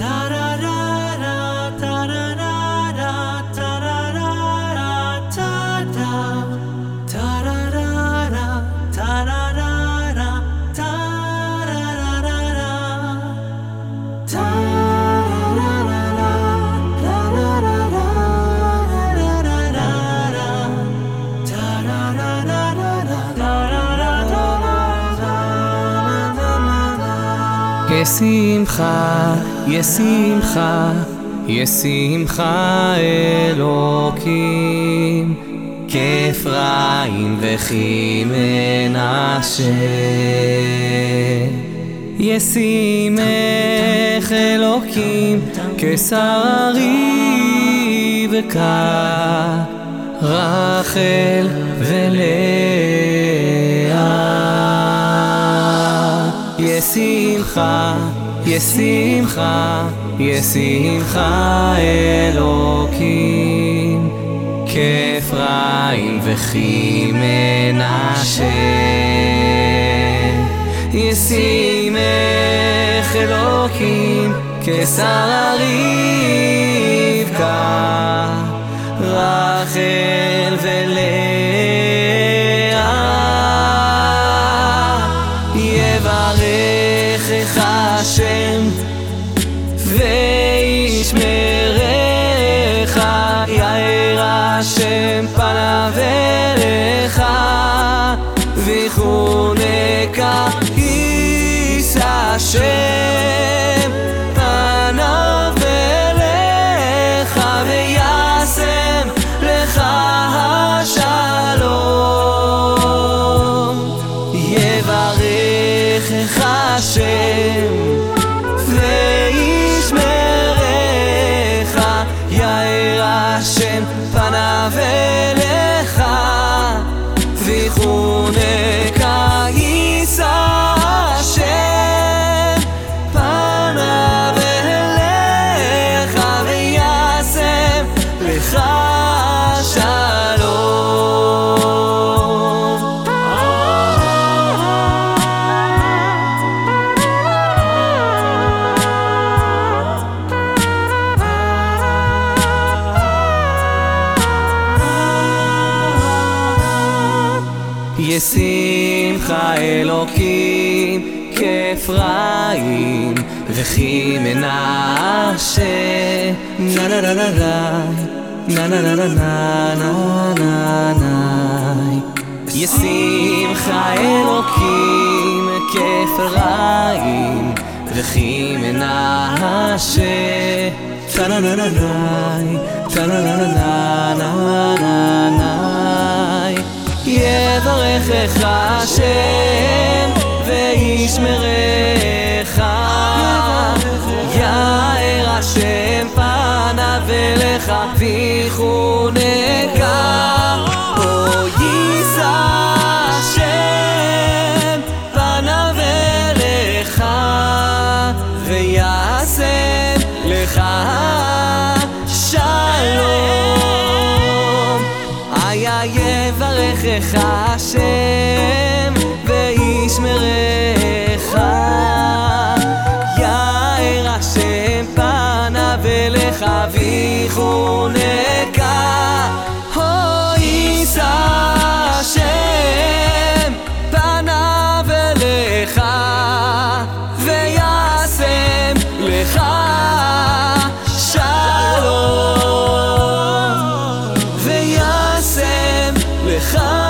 Ta-da! כשמחה, ישמחה, ישמחה אלוקים, כאפרים וכי מנשה. ישימך אלוקים, כשרי וכרחל ולאה. ישמחה, ישמחה, ישמחה אלוקים, כאפרים וכי מנשה. ישימך אלוקים, כשרה רבקה, השם פניו אליך ויחונקה יישא השם. פניו אליך וישם לך השלום. יברכך השם Hashem Panav ישמחה אלוקים כאפרים וכי מנשה נה נה נה נה נה נה נה נה נה נה נה נה ישמחה אלוקים כאפרים וכי מנשה טה נה נה נה נה נה נה נה נה נה יברכך השם וישמרך יאר השם פניו אליך ויחונקה יברכך השם וישמרך יאר השם פניו אליך ויחונקה הו לך 哈